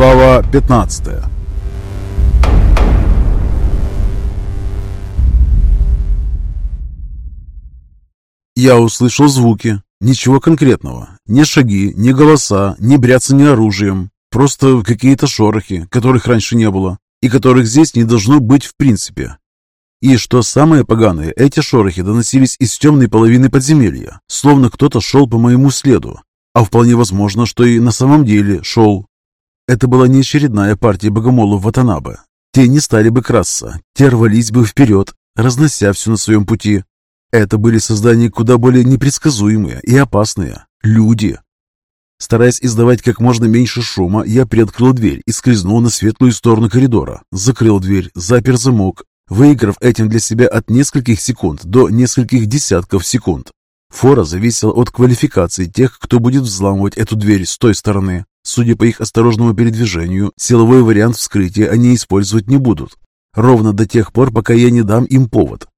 Глава 15 Я услышал звуки. Ничего конкретного. Ни шаги, ни голоса, ни бряцание оружием. Просто какие-то шорохи, которых раньше не было, и которых здесь не должно быть в принципе. И что самое поганое, эти шорохи доносились из темной половины подземелья, словно кто-то шел по моему следу. А вполне возможно, что и на самом деле шел. Это была не очередная партия богомолов Ватанабе. Те не стали бы красться, те рвались бы вперед, разнося все на своем пути. Это были создания куда более непредсказуемые и опасные. Люди. Стараясь издавать как можно меньше шума, я приоткрыл дверь и скользнул на светлую сторону коридора. Закрыл дверь, запер замок, выиграв этим для себя от нескольких секунд до нескольких десятков секунд. Фора зависела от квалификации тех, кто будет взламывать эту дверь с той стороны. Судя по их осторожному передвижению, силовой вариант вскрытия они использовать не будут. Ровно до тех пор, пока я не дам им повод.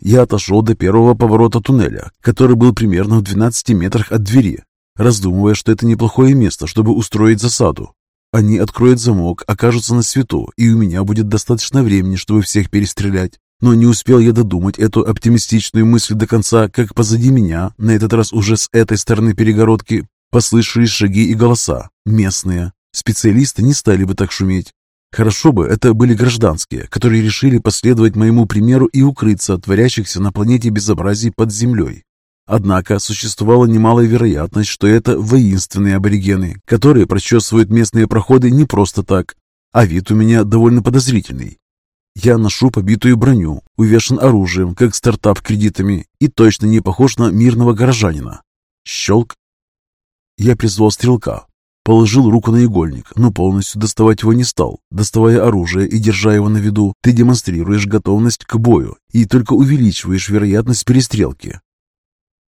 Я отошел до первого поворота туннеля, который был примерно в 12 метрах от двери, раздумывая, что это неплохое место, чтобы устроить засаду. Они откроют замок, окажутся на свету, и у меня будет достаточно времени, чтобы всех перестрелять. Но не успел я додумать эту оптимистичную мысль до конца, как позади меня, на этот раз уже с этой стороны перегородки, послышались шаги и голоса. Местные. Специалисты не стали бы так шуметь. Хорошо бы это были гражданские, которые решили последовать моему примеру и укрыться от творящихся на планете безобразий под землей. Однако существовала немалая вероятность, что это воинственные аборигены, которые прочесывают местные проходы не просто так, а вид у меня довольно подозрительный. Я ношу побитую броню, увешан оружием, как стартап кредитами, и точно не похож на мирного горожанина. Щелк. Я призвал стрелка, положил руку на игольник, но полностью доставать его не стал. Доставая оружие и держа его на виду, ты демонстрируешь готовность к бою и только увеличиваешь вероятность перестрелки.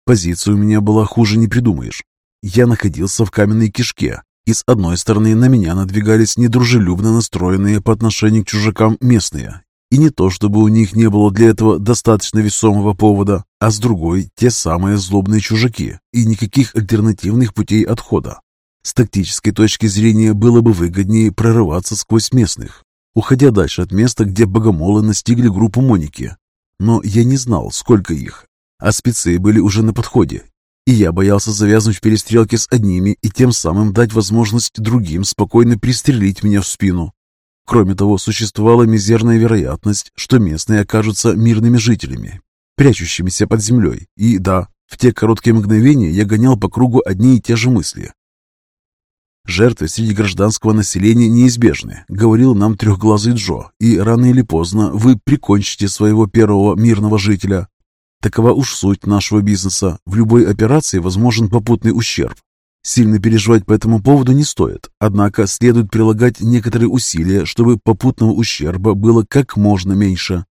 Позиция у меня была хуже не придумаешь. Я находился в каменной кишке, и с одной стороны на меня надвигались недружелюбно настроенные по отношению к чужакам местные. И не то, чтобы у них не было для этого достаточно весомого повода, а с другой – те самые злобные чужаки, и никаких альтернативных путей отхода. С тактической точки зрения было бы выгоднее прорываться сквозь местных, уходя дальше от места, где богомолы настигли группу Моники. Но я не знал, сколько их, а спецы были уже на подходе, и я боялся завязнуть в перестрелке с одними и тем самым дать возможность другим спокойно пристрелить меня в спину. Кроме того, существовала мизерная вероятность, что местные окажутся мирными жителями, прячущимися под землей. И да, в те короткие мгновения я гонял по кругу одни и те же мысли. Жертвы среди гражданского населения неизбежны, говорил нам трехглазый Джо, и рано или поздно вы прикончите своего первого мирного жителя, Такова уж суть нашего бизнеса. В любой операции возможен попутный ущерб. Сильно переживать по этому поводу не стоит, однако следует прилагать некоторые усилия, чтобы попутного ущерба было как можно меньше.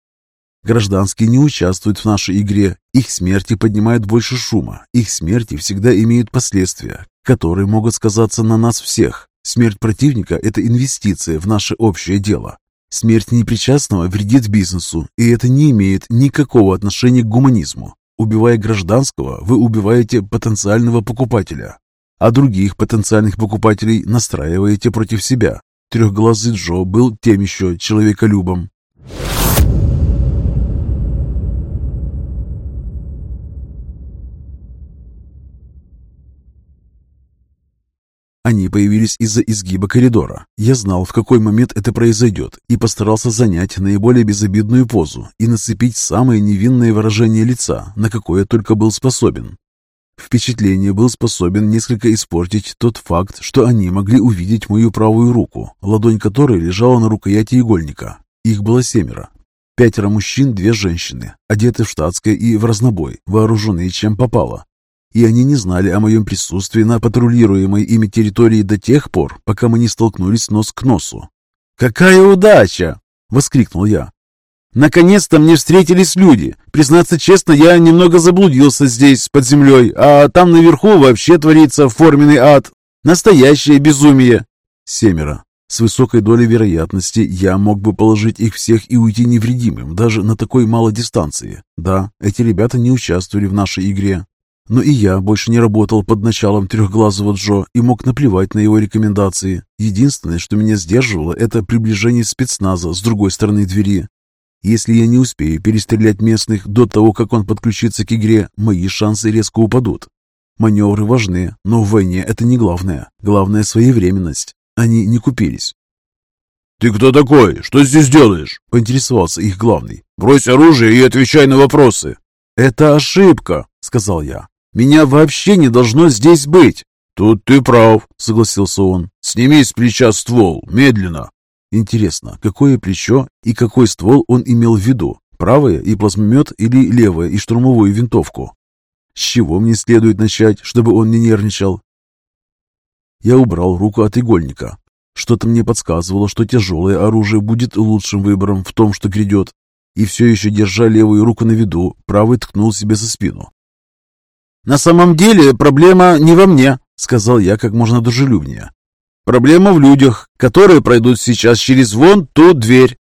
Гражданские не участвуют в нашей игре, их смерти поднимают больше шума, их смерти всегда имеют последствия, которые могут сказаться на нас всех. Смерть противника – это инвестиция в наше общее дело. Смерть непричастного вредит бизнесу, и это не имеет никакого отношения к гуманизму. Убивая гражданского, вы убиваете потенциального покупателя, а других потенциальных покупателей настраиваете против себя. Трехглазый Джо был тем еще человеколюбом. Они появились из-за изгиба коридора. Я знал, в какой момент это произойдет, и постарался занять наиболее безобидную позу и нацепить самое невинное выражение лица, на какое только был способен. Впечатление был способен несколько испортить тот факт, что они могли увидеть мою правую руку, ладонь которой лежала на рукояти игольника. Их было семеро. Пятеро мужчин, две женщины, одеты в штатское и в разнобой, вооруженные чем попало и они не знали о моем присутствии на патрулируемой ими территории до тех пор, пока мы не столкнулись нос к носу. «Какая удача!» — воскликнул я. «Наконец-то мне встретились люди. Признаться честно, я немного заблудился здесь, под землей, а там наверху вообще творится форменный ад. Настоящее безумие!» Семеро. С высокой долей вероятности я мог бы положить их всех и уйти невредимым, даже на такой малой дистанции. Да, эти ребята не участвовали в нашей игре, Но и я больше не работал под началом трехглазого Джо и мог наплевать на его рекомендации. Единственное, что меня сдерживало, это приближение спецназа с другой стороны двери. Если я не успею перестрелять местных до того, как он подключится к игре, мои шансы резко упадут. Маневры важны, но в войне это не главное. Главное – своевременность. Они не купились. «Ты кто такой? Что здесь делаешь?» – поинтересовался их главный. «Брось оружие и отвечай на вопросы». «Это ошибка», – сказал я. Меня вообще не должно здесь быть!» «Тут ты прав», — согласился он. «Сними с плеча ствол, медленно». Интересно, какое плечо и какой ствол он имел в виду? Правое и плазмомет или левое и штурмовую винтовку? С чего мне следует начать, чтобы он не нервничал? Я убрал руку от игольника. Что-то мне подсказывало, что тяжелое оружие будет лучшим выбором в том, что грядет. И все еще, держа левую руку на виду, правый ткнул себе за спину. «На самом деле проблема не во мне», — сказал я как можно дружелюбнее. «Проблема в людях, которые пройдут сейчас через вон ту дверь».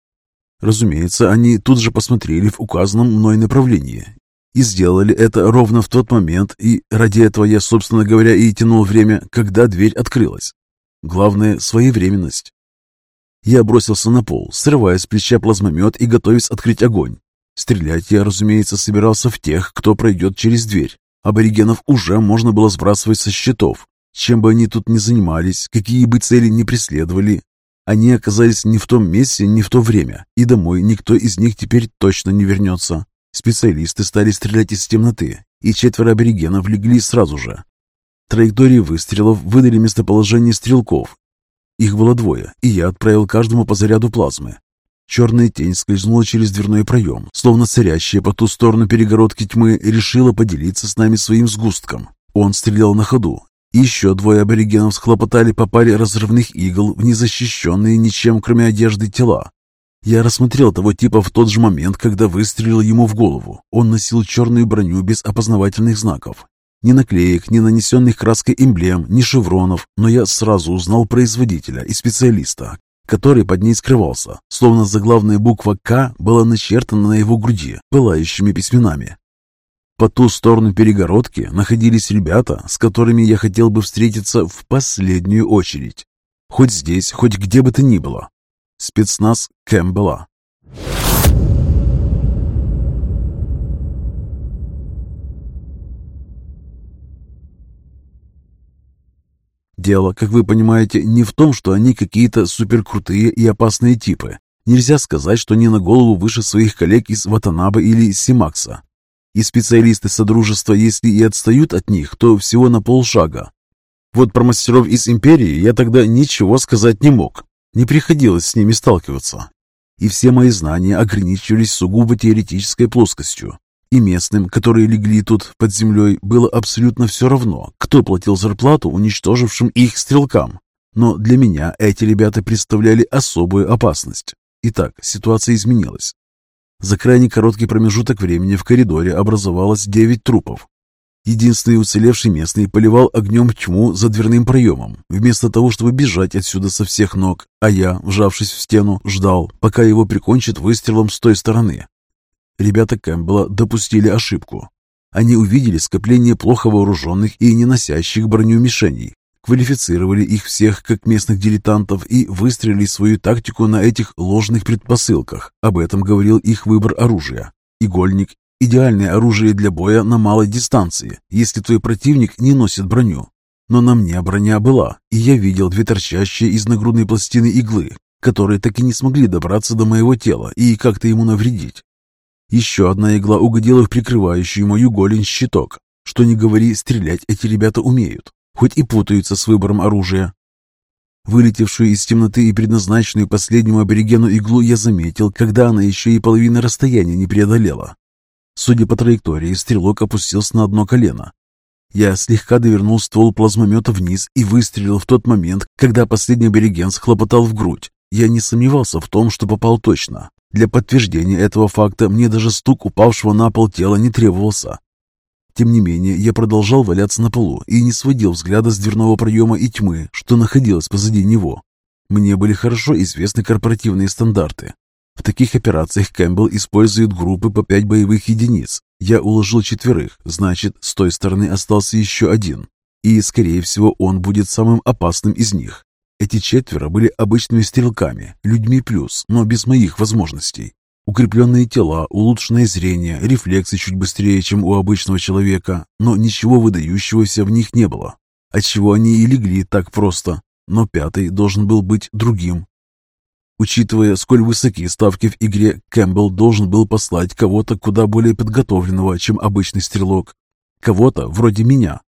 Разумеется, они тут же посмотрели в указанном мной направлении и сделали это ровно в тот момент, и ради этого я, собственно говоря, и тянул время, когда дверь открылась. Главное — своевременность. Я бросился на пол, срывая с плеча плазмомет и готовясь открыть огонь. Стрелять я, разумеется, собирался в тех, кто пройдет через дверь. Аборигенов уже можно было сбрасывать со счетов. Чем бы они тут ни занимались, какие бы цели ни преследовали, они оказались не в том месте, не в то время, и домой никто из них теперь точно не вернется. Специалисты стали стрелять из темноты, и четверо аборигенов легли сразу же. Траектории выстрелов выдали местоположение стрелков. Их было двое, и я отправил каждому по заряду плазмы. Черная тень скользнула через дверной проем, словно царящая по ту сторону перегородки тьмы решила поделиться с нами своим сгустком. Он стрелял на ходу. Еще двое аборигенов схлопотали по паре разрывных игл в незащищенные ничем, кроме одежды, тела. Я рассмотрел того типа в тот же момент, когда выстрелил ему в голову. Он носил черную броню без опознавательных знаков. Ни наклеек, ни нанесенных краской эмблем, ни шевронов, но я сразу узнал производителя и специалиста, который под ней скрывался, словно заглавная буква «К» была начертана на его груди пылающими письменами. По ту сторону перегородки находились ребята, с которыми я хотел бы встретиться в последнюю очередь. Хоть здесь, хоть где бы то ни было. Спецназ Кэмпбелла. Дело, как вы понимаете, не в том, что они какие-то суперкрутые и опасные типы. Нельзя сказать, что они на голову выше своих коллег из Ватанаба или Симакса. И специалисты Содружества, если и отстают от них, то всего на полшага. Вот про мастеров из Империи я тогда ничего сказать не мог. Не приходилось с ними сталкиваться. И все мои знания ограничивались сугубо теоретической плоскостью. И местным, которые легли тут под землей, было абсолютно все равно, кто платил зарплату уничтожившим их стрелкам. Но для меня эти ребята представляли особую опасность. Итак, ситуация изменилась. За крайне короткий промежуток времени в коридоре образовалось девять трупов. Единственный уцелевший местный поливал огнем тьму за дверным проемом, вместо того, чтобы бежать отсюда со всех ног, а я, вжавшись в стену, ждал, пока его прикончат выстрелом с той стороны. Ребята Кэмпбелла допустили ошибку. Они увидели скопление плохо вооруженных и не носящих броню мишеней, квалифицировали их всех как местных дилетантов и выстроили свою тактику на этих ложных предпосылках. Об этом говорил их выбор оружия. Игольник – идеальное оружие для боя на малой дистанции, если твой противник не носит броню. Но на мне броня была, и я видел две торчащие из нагрудной пластины иглы, которые так и не смогли добраться до моего тела и как-то ему навредить. Еще одна игла угодила в прикрывающий мою голень щиток. Что ни говори, стрелять эти ребята умеют, хоть и путаются с выбором оружия. Вылетевшую из темноты и предназначенную последнему аборигену иглу я заметил, когда она еще и половины расстояния не преодолела. Судя по траектории, стрелок опустился на одно колено. Я слегка довернул ствол плазмомета вниз и выстрелил в тот момент, когда последний абориген схлопотал в грудь. Я не сомневался в том, что попал точно. Для подтверждения этого факта мне даже стук упавшего на пол тела не требовался. Тем не менее, я продолжал валяться на полу и не сводил взгляда с дверного проема и тьмы, что находилось позади него. Мне были хорошо известны корпоративные стандарты. В таких операциях Кэмпбелл использует группы по пять боевых единиц, Я уложил четверых, значит, с той стороны остался еще один. И, скорее всего, он будет самым опасным из них. Эти четверо были обычными стрелками, людьми плюс, но без моих возможностей. Укрепленные тела, улучшенное зрение, рефлексы чуть быстрее, чем у обычного человека, но ничего выдающегося в них не было. Отчего они и легли так просто. Но пятый должен был быть другим. Учитывая, сколь высоки ставки в игре, Кэмпбелл должен был послать кого-то куда более подготовленного, чем обычный стрелок. Кого-то вроде меня,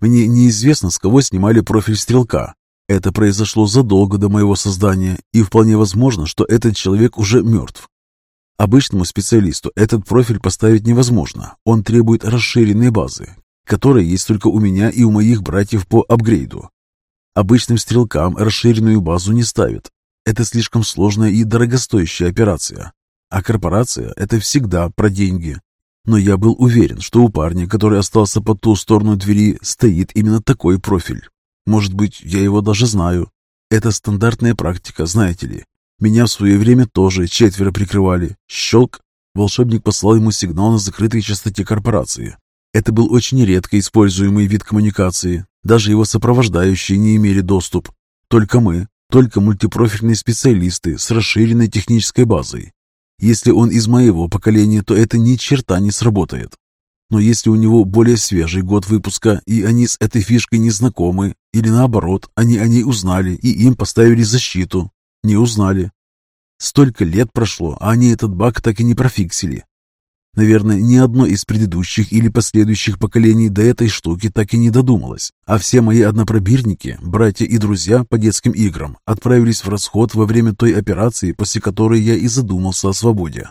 Мне неизвестно, с кого снимали профиль стрелка. Это произошло задолго до моего создания, и вполне возможно, что этот человек уже мертв. Обычному специалисту этот профиль поставить невозможно. Он требует расширенной базы, которая есть только у меня и у моих братьев по апгрейду. Обычным стрелкам расширенную базу не ставят. Это слишком сложная и дорогостоящая операция. А корпорация – это всегда про деньги. Но я был уверен, что у парня, который остался по ту сторону двери, стоит именно такой профиль. Может быть, я его даже знаю. Это стандартная практика, знаете ли. Меня в свое время тоже четверо прикрывали. Щелк. Волшебник послал ему сигнал на закрытой частоте корпорации. Это был очень редко используемый вид коммуникации. Даже его сопровождающие не имели доступ. Только мы, только мультипрофильные специалисты с расширенной технической базой. Если он из моего поколения, то это ни черта не сработает. Но если у него более свежий год выпуска, и они с этой фишкой не знакомы, или наоборот, они о ней узнали и им поставили защиту, не узнали. Столько лет прошло, а они этот баг так и не профиксили. Наверное, ни одно из предыдущих или последующих поколений до этой штуки так и не додумалось, а все мои однопробирники, братья и друзья по детским играм, отправились в расход во время той операции, после которой я и задумался о свободе.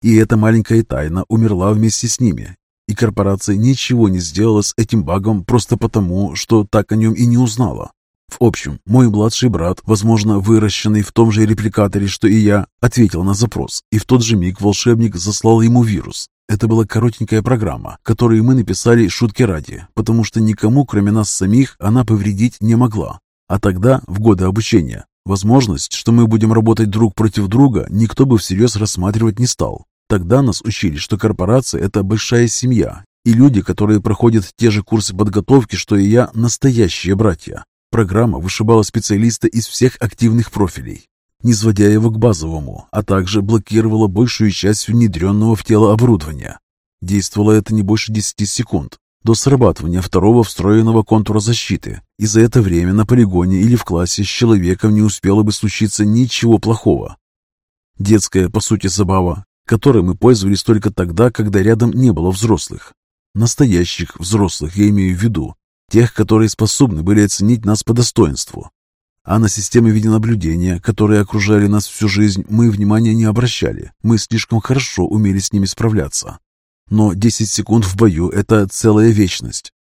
И эта маленькая тайна умерла вместе с ними, и корпорация ничего не сделала с этим багом просто потому, что так о нем и не узнала. В общем, мой младший брат, возможно, выращенный в том же репликаторе, что и я, ответил на запрос, и в тот же миг волшебник заслал ему вирус. Это была коротенькая программа, которую мы написали шутки ради, потому что никому, кроме нас самих, она повредить не могла. А тогда, в годы обучения, возможность, что мы будем работать друг против друга, никто бы всерьез рассматривать не стал. Тогда нас учили, что корпорация – это большая семья, и люди, которые проходят те же курсы подготовки, что и я, настоящие братья. Программа вышибала специалиста из всех активных профилей, не сводя его к базовому, а также блокировала большую часть внедренного в тело оборудования. Действовало это не больше 10 секунд до срабатывания второго встроенного контура защиты, и за это время на полигоне или в классе с человеком не успело бы случиться ничего плохого. Детская, по сути, забава, которой мы пользовались только тогда, когда рядом не было взрослых. Настоящих взрослых я имею в виду, Тех, которые способны были оценить нас по достоинству. А на системы видеонаблюдения, которые окружали нас всю жизнь, мы внимания не обращали. Мы слишком хорошо умели с ними справляться. Но 10 секунд в бою – это целая вечность.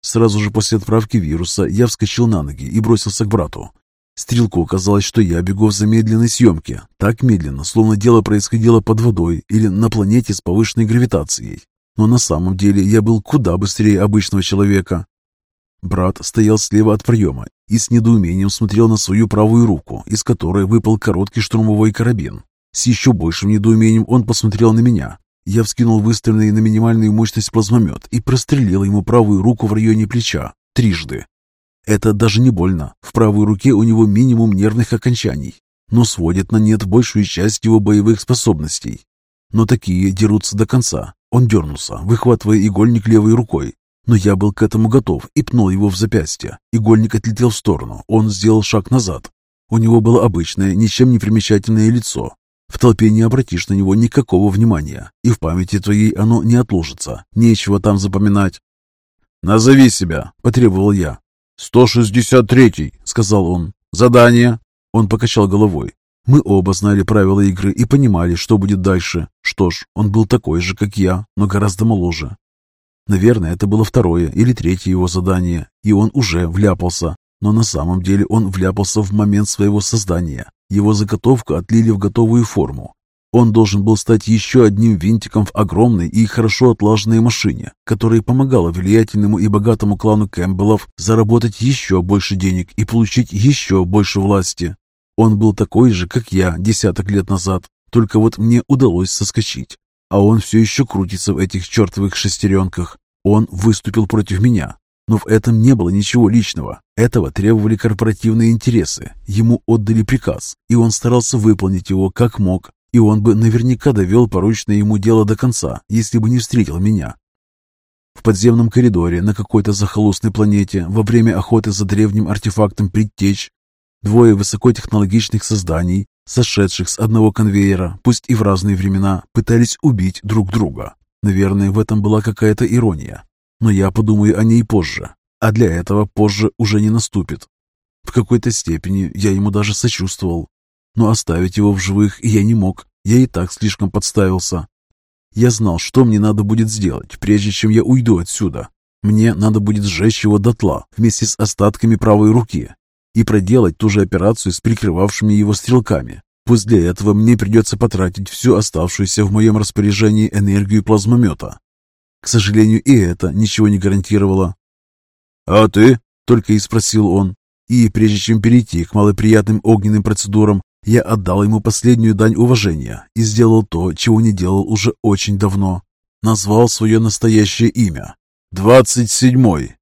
Сразу же после отправки вируса я вскочил на ноги и бросился к брату. Стрелку казалось, что я бегу в замедленной съемке, так медленно, словно дело происходило под водой или на планете с повышенной гравитацией. Но на самом деле я был куда быстрее обычного человека. Брат стоял слева от проема и с недоумением смотрел на свою правую руку, из которой выпал короткий штурмовой карабин. С еще большим недоумением он посмотрел на меня. Я вскинул выставленный на минимальную мощность плазмомет и прострелил ему правую руку в районе плеча. Трижды. Это даже не больно. В правой руке у него минимум нервных окончаний, но сводит на нет большую часть его боевых способностей. Но такие дерутся до конца. Он дернулся, выхватывая игольник левой рукой, но я был к этому готов и пнул его в запястье. Игольник отлетел в сторону. Он сделал шаг назад. У него было обычное, ничем не примечательное лицо. В толпе не обратишь на него никакого внимания, и в памяти твоей оно не отложится. Нечего там запоминать. «Назови себя», — потребовал я. «Сто шестьдесят третий», — сказал он. «Задание». Он покачал головой. Мы оба знали правила игры и понимали, что будет дальше. Что ж, он был такой же, как я, но гораздо моложе. Наверное, это было второе или третье его задание, и он уже вляпался. Но на самом деле он вляпался в момент своего создания. Его заготовку отлили в готовую форму. Он должен был стать еще одним винтиком в огромной и хорошо отлаженной машине, которая помогала влиятельному и богатому клану Кэмпбеллов заработать еще больше денег и получить еще больше власти. Он был такой же, как я десяток лет назад, только вот мне удалось соскочить. А он все еще крутится в этих чертовых шестеренках. Он выступил против меня. Но в этом не было ничего личного. Этого требовали корпоративные интересы. Ему отдали приказ, и он старался выполнить его как мог, и он бы наверняка довел порученное ему дело до конца, если бы не встретил меня. В подземном коридоре на какой-то захолустной планете во время охоты за древним артефактом предтеч двое высокотехнологичных созданий, сошедших с одного конвейера, пусть и в разные времена, пытались убить друг друга. Наверное, в этом была какая-то ирония. Но я подумаю о ней позже. А для этого позже уже не наступит. В какой-то степени я ему даже сочувствовал но оставить его в живых я не мог. Я и так слишком подставился. Я знал, что мне надо будет сделать, прежде чем я уйду отсюда. Мне надо будет сжечь его дотла вместе с остатками правой руки и проделать ту же операцию с прикрывавшими его стрелками. Пусть для этого мне придется потратить всю оставшуюся в моем распоряжении энергию плазмомета. К сожалению, и это ничего не гарантировало. «А ты?» — только и спросил он. И прежде чем перейти к малоприятным огненным процедурам, я отдал ему последнюю дань уважения и сделал то, чего не делал уже очень давно. Назвал свое настоящее имя. «Двадцать седьмой!»